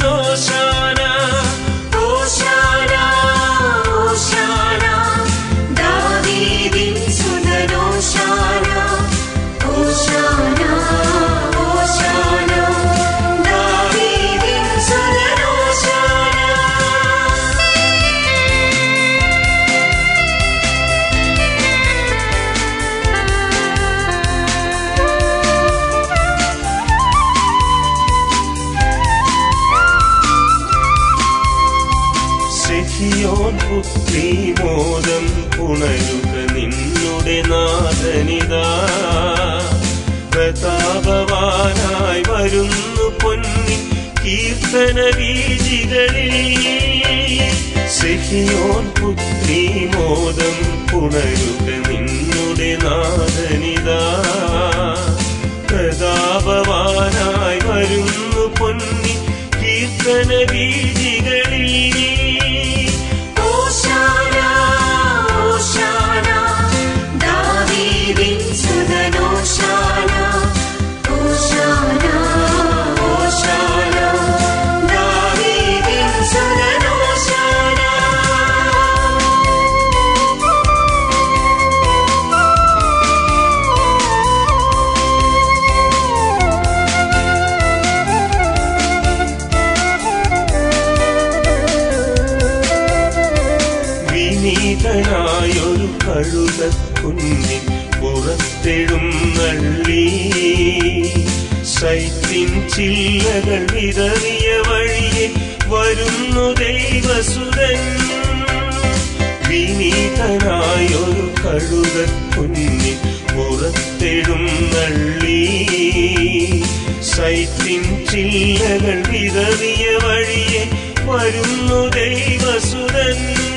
rosa സിഹിയോൻ പുത്രി മോദം ഉണരുക നിന്നുടെ നാഥനിതാ. പ്രതാപവാനായി വരുന്നു പൊന്നി കീർത്തന വീജികളിൽ സിഹിയോൻ പുത്രി മോദം പുണരുക നിന്നുടെ നാഥനിതാ. പ്രതാപവാനായി വരുന്നു പൊന്നി കീർത്തന വീജികളിൽ കുഞ്ഞിൻ പുറത്തെഴും നള്ളി. സൈത്തിൻ ചില്ലകൾ വിതറിയ വഴിയെ വരുന്നു ദൈവസുരൻ. വിനീതനായൊരു കഴുത കുഞ്ഞി പുറത്തെഴും നള്ളി. സൈത്തിൻ ചില്ലകൾ വിതറിയ വഴിയെ വരുന്നു ദൈവസുരൻ.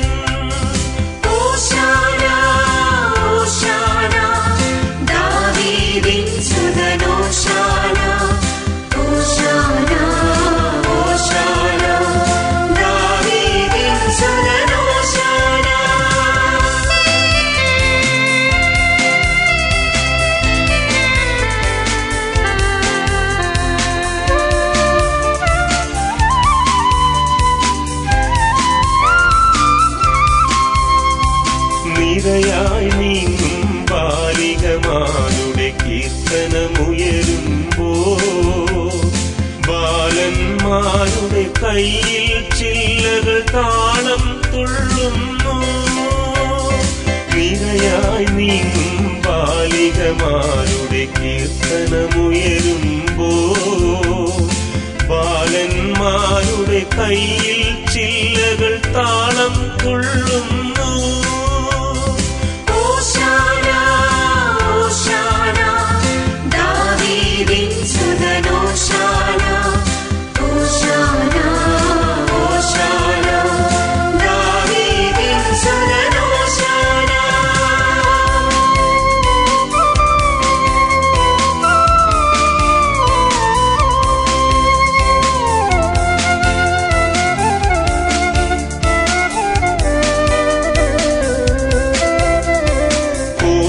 താളം തുള്ളുന്നു. നിരയായി നീങ്ങും ബാലികമാരുടെ കീർത്തനമുയരുമ്പോ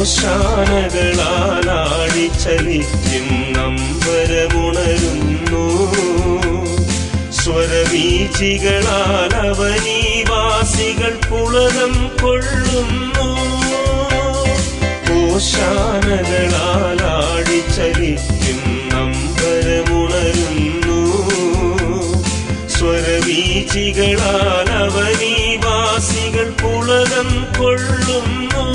ഓശാനകളാലാടി നമ്പരമുണരുന്നു സ്വരവീചികളാൽ അവനീവാസികൾ പുളകം കൊള്ളുന്നു. ഓശാനകളാലാടി നമ്പരമുണരുന്നു സ്വരവീചികളാൽ അവനീവാസികൾ പുളകം കൊള്ളുന്നു.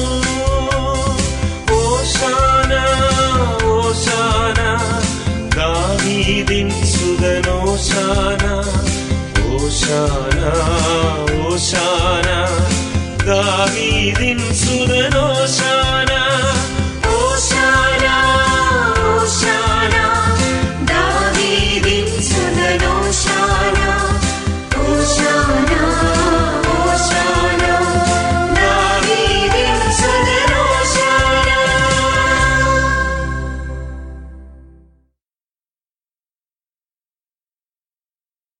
sun.